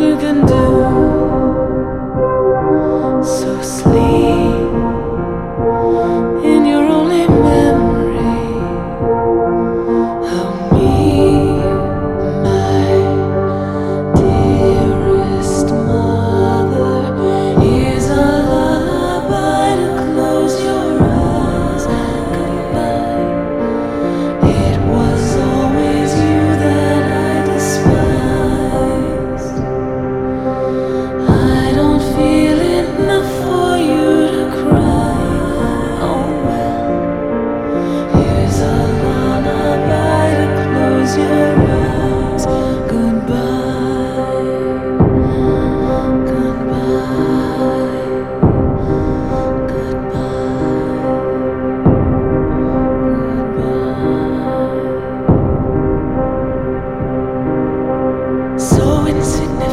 you can do. So sleep. sitting.